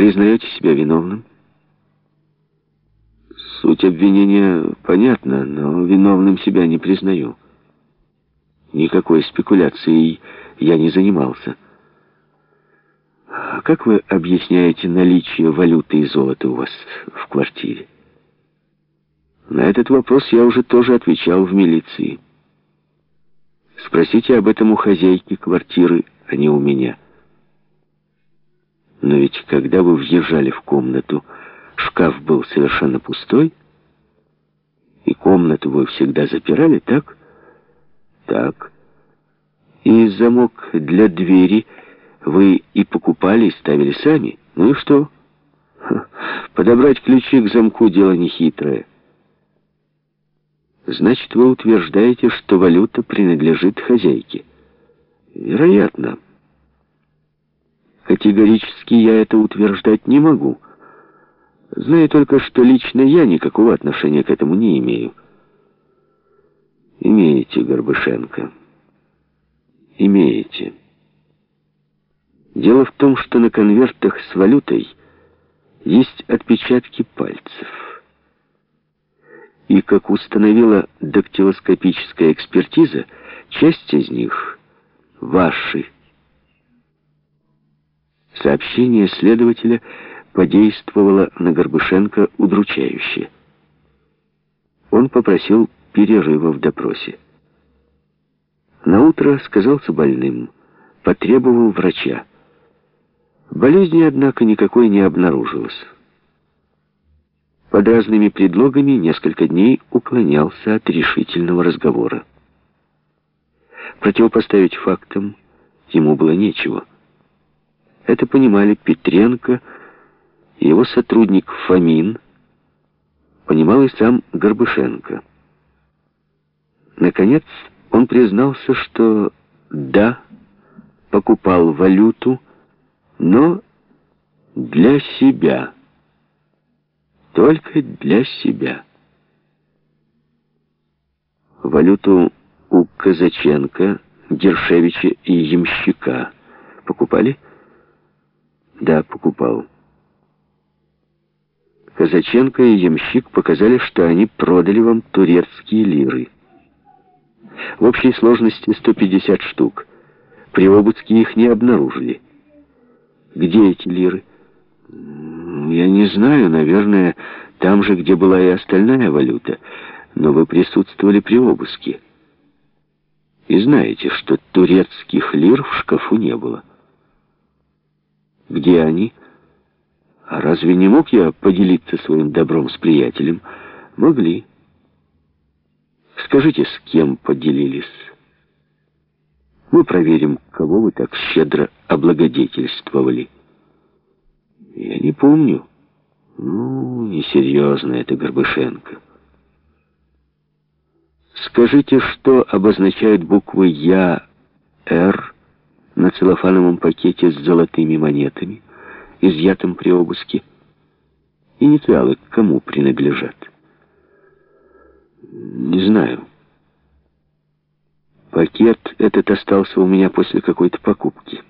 признаете себя виновным? Суть обвинения понятна, но виновным себя не признаю. Никакой спекуляцией я не занимался. А как вы объясняете наличие валюты и золота у вас в квартире? На этот вопрос я уже тоже отвечал в милиции. Спросите об этом у хозяйки квартиры, а не у меня. Но ведь когда вы въезжали в комнату, шкаф был совершенно пустой, и комнату вы всегда запирали, так? Так. И замок для двери вы и покупали, и ставили сами. Ну и что? Подобрать ключи к замку дело нехитрое. Значит, вы утверждаете, что валюта принадлежит хозяйке? Вероятно. Категорически я это утверждать не могу. Знаю только, что лично я никакого отношения к этому не имею. Имеете, Горбышенко. Имеете. Дело в том, что на конвертах с валютой есть отпечатки пальцев и, как установила дактилоскопическая экспертиза, часть из них ваши. Сообщение следователя подействовало на Горбышенко удручающе. Он попросил перерыва в допросе. Наутро сказался больным, потребовал врача. Болезни, однако, никакой не обнаружилось под разными предлогами несколько дней уклонялся от решительного разговора. Противопоставить фактам ему было нечего. Это понимали Петренко и его сотрудник Фомин, понимал и сам Горбышенко. Наконец он признался, что да, покупал валюту, но для себя – только для себя. Валюту у Казаченко, Дершевича и Ямщика покупали? Да, покупал. Казаченко и Ямщик показали, что они продали вам турецкие лиры. В общей сложности 150 штук. При обыске их не обнаружили. Где эти лиры? Я не знаю, наверное, там же, где была и остальная валюта. Но вы присутствовали при обыске. И знаете, что турецких лир в шкафу не было. Где они? А разве не мог я поделиться своим добром с приятелем? Могли. Скажите, с кем поделились? Мы проверим, кого вы так щедро облагодетельствовали. Я не помню. Ну, несерьезно это Горбышенко. Скажите, что обозначают буквы Я, Р на целлофановом пакете с золотыми монетами, изъятым при обыске? Инициалы к кому принадлежат? Не знаю. Пакет этот остался у меня после какой-то покупки.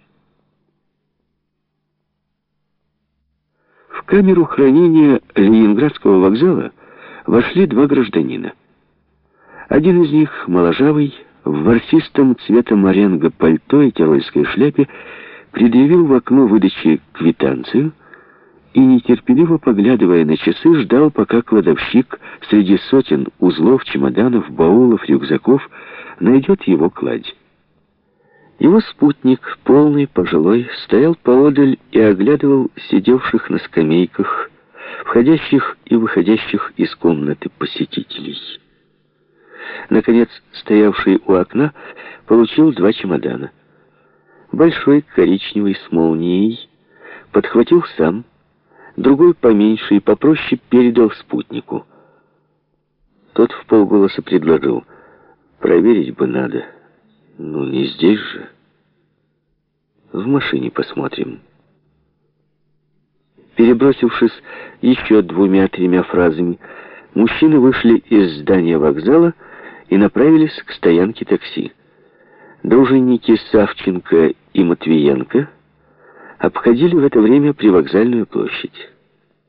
камеру хранения Ленинградского вокзала вошли два гражданина. Один из них, моложавый, в ворсистом цвета моренго пальто и тирольской шляпе, предъявил в окно выдачи квитанцию и, нетерпеливо поглядывая на часы, ждал, пока кладовщик среди сотен узлов, чемоданов, баулов, рюкзаков найдет его кладь. Его спутник, полный, пожилой, стоял поодаль и оглядывал сидевших на скамейках, входящих и выходящих из комнаты посетителей. Наконец, стоявший у окна, получил два чемодана. Большой, коричневый, с молнией, подхватил сам, другой поменьше и попроще передал спутнику. Тот в полголоса предложил, проверить бы надо. Ну, не здесь же. В машине посмотрим. Перебросившись еще двумя-тремя фразами, мужчины вышли из здания вокзала и направились к стоянке такси. Дружинники Савченко и Матвиенко обходили в это время привокзальную площадь.